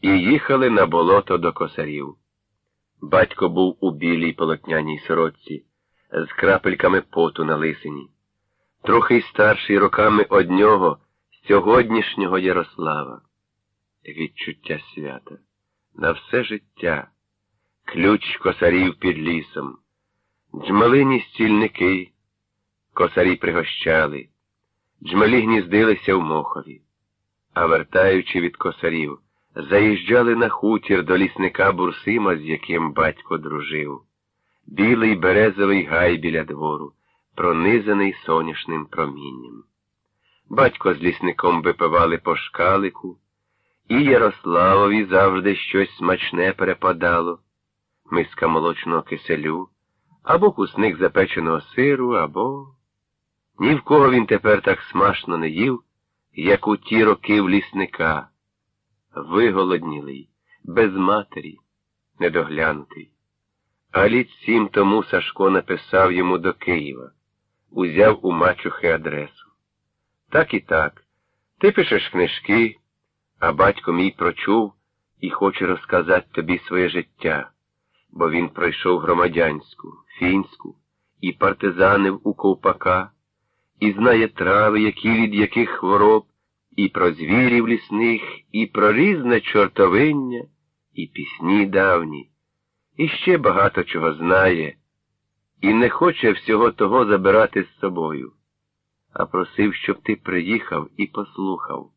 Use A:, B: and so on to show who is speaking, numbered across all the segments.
A: і їхали на болото до косарів. Батько був у білій полотняній сорочці, з крапельками поту на лисині, трохи старший роками од нього, сьогоднішнього Ярослава. Відчуття свята. На все життя, ключ косарів під лісом, джмалині стільники, косарі пригощали, джмалі гніздилися в мохові, а вертаючи від косарів, заїжджали на хутір до лісника Бурсима, з яким батько дружив. Білий березовий гай біля двору, пронизаний сонячним промінням. Батько з лісником випивали по шкалику, і Ярославові завжди щось смачне перепадало, миска молочного киселю, або кусник запеченого сиру, або. Ні в кого він тепер так смачно не їв, як у ті роки в лісника виголоднілий, без матері, недоглянутий. А літ сім тому Сашко написав йому до Києва, узяв у мачухи адресу. Так і так, ти пишеш книжки, а батько мій прочув і хоче розказати тобі своє життя, бо він пройшов громадянську, фінську і партизанив у ковпака, і знає трави, які від яких хвороб і про звірів лісних, і про різне чортовиння, і пісні давні, і ще багато чого знає, і не хоче всього того забирати з собою, а просив, щоб ти приїхав і послухав.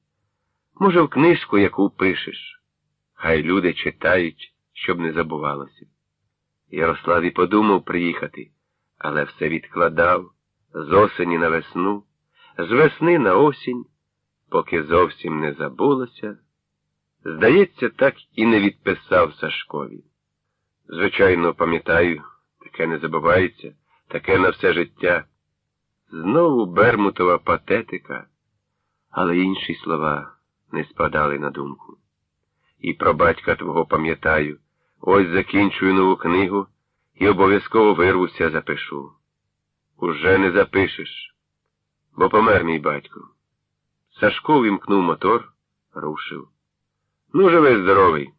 A: Може, в книжку, яку пишеш, хай люди читають, щоб не забувалося. Ярослав і подумав приїхати, але все відкладав з осені на весну, з весни на осінь поки зовсім не забулося, здається, так і не відписав Сашкові. Звичайно, пам'ятаю, таке не забувається, таке на все життя. Знову Бермутова патетика, але інші слова не спадали на думку. І про батька твого пам'ятаю, ось закінчую нову книгу і обов'язково вирвуся, запишу. Уже не запишеш, бо помер мій батько. Сашко вімкнув мотор, рушив. Ну, живий здоровий.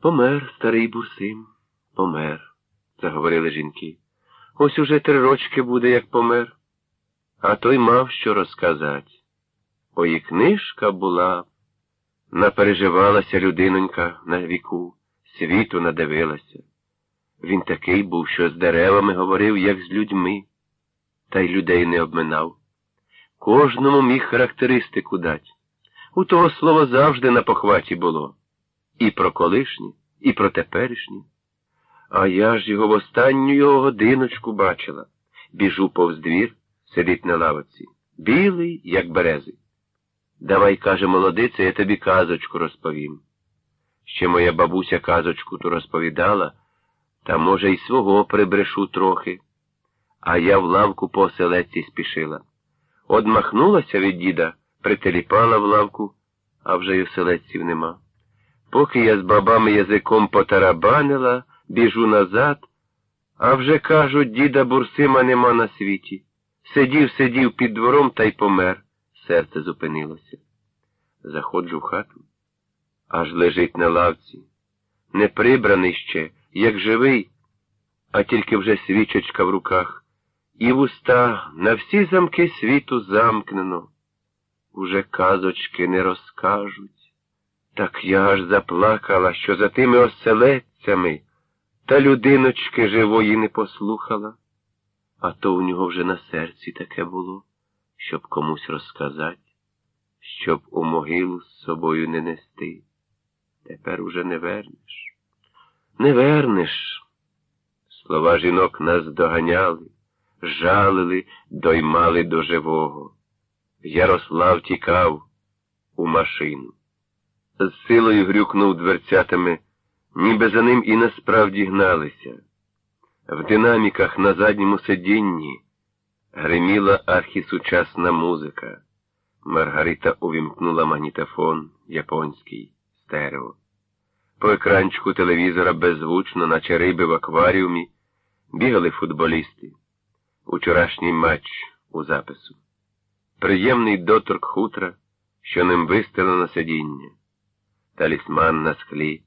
A: Помер, старий бурсим, помер, заговорили жінки. Ось уже три рочки буде, як помер. А той мав що розказати. Ой, книжка була. Напереживалася людинонька на віку, світу надивилася. Він такий був, що з деревами говорив, як з людьми, та й людей не обминав. Кожному міг характеристику дати. У того слова завжди на похваті було. І про колишнє, і про теперішнє. А я ж його в останню його годиночку бачила. Біжу повз двір, сидить на лавиці. Білий, як берези. Давай, каже, молодиця, я тобі казочку розповім. Ще моя бабуся казочку ту розповідала, та, може, й свого прибрешу трохи. А я в лавку по оселедці спішила. Одмахнулася від діда, прителіпала в лавку, а вже й оселедців нема. Поки я з бабами язиком потарабанила, біжу назад, а вже кажуть, діда Бурсима нема на світі. Сидів, сидів під двором та й помер. Серце зупинилося. Заходжу в хату, аж лежить на лавці. Не прибраний ще, як живий, а тільки вже свічечка в руках і вуста на всі замки світу замкнено. Уже казочки не розкажуть. Так я аж заплакала, що за тими оселедцями та людиночки живої не послухала, а то у нього вже на серці таке було, щоб комусь розказати, щоб у могилу з собою не нести. Тепер уже не вернеш. Не вернеш. Слова жінок нас доганяли жалили, доймали до живого. Ярослав тікав у машину. З силою грюкнув дверцятами, ніби за ним і насправді гналися. В динаміках на задньому сидінні гриміла архісучасна музика. Маргарита увімкнула магнітофон японський стерео. По екранчику телевізора беззвучно, наче риби в акваріумі, бігали футболісти. Учорашній матч у запису. Приємний доторк хутра, що ним вистелено сидіння. талісман на склі.